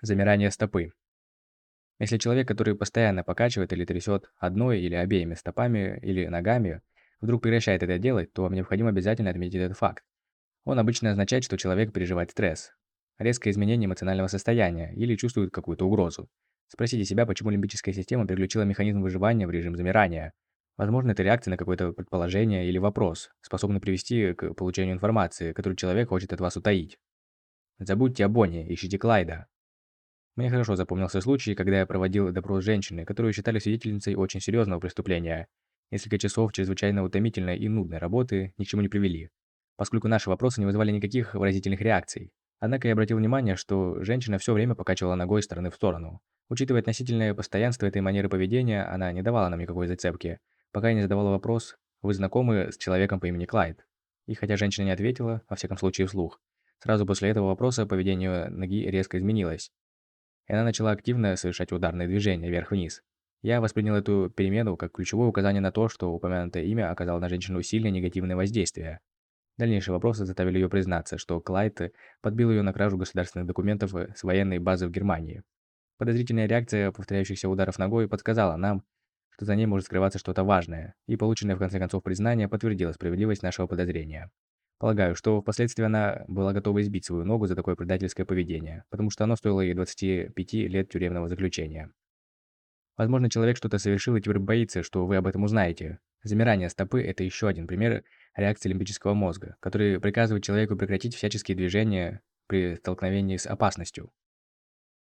Замирание стопы. Если человек, который постоянно покачивает или трясет одной или обеими стопами или ногами, вдруг прекращает это делать, то необходимо обязательно отметить этот факт. Он обычно означает, что человек переживает стресс, резкое изменение эмоционального состояния или чувствует какую-то угрозу. Спросите себя, почему лимбическая система переключила механизм выживания в режим замирания. Возможно, это реакция на какое-то предположение или вопрос, способный привести к получению информации, которую человек хочет от вас утаить. Забудьте о Бонне, ищите Клайда. Мне хорошо запомнился случай, когда я проводил допрос женщины, которую считали свидетельницей очень серьезного преступления. Несколько часов чрезвычайно утомительной и нудной работы ни к чему не привели, поскольку наши вопросы не вызывали никаких выразительных реакций. Однако я обратил внимание, что женщина все время покачивала ногой из стороны в сторону. Учитывая относительное постоянство этой манеры поведения, она не давала нам никакой зацепки, пока я не задавала вопрос «Вы знакомы с человеком по имени Клайд?» И хотя женщина не ответила, во всяком случае вслух, сразу после этого вопроса поведение ноги резко изменилось и она начала активно совершать ударные движения вверх-вниз. Я воспринял эту перемену как ключевое указание на то, что упомянутое имя оказало на женщину сильное негативное воздействие. Дальнейшие вопросы заставили ее признаться, что Клайд подбил ее на кражу государственных документов с военной базы в Германии. Подозрительная реакция повторяющихся ударов ногой подсказала нам, что за ней может скрываться что-то важное, и полученное в конце концов признание подтвердило справедливость нашего подозрения. Полагаю, что впоследствии она была готова избить свою ногу за такое предательское поведение, потому что оно стоило ей 25 лет тюремного заключения. Возможно, человек что-то совершил и теперь боится, что вы об этом узнаете. Замирание стопы – это еще один пример реакции лимбического мозга, который приказывает человеку прекратить всяческие движения при столкновении с опасностью.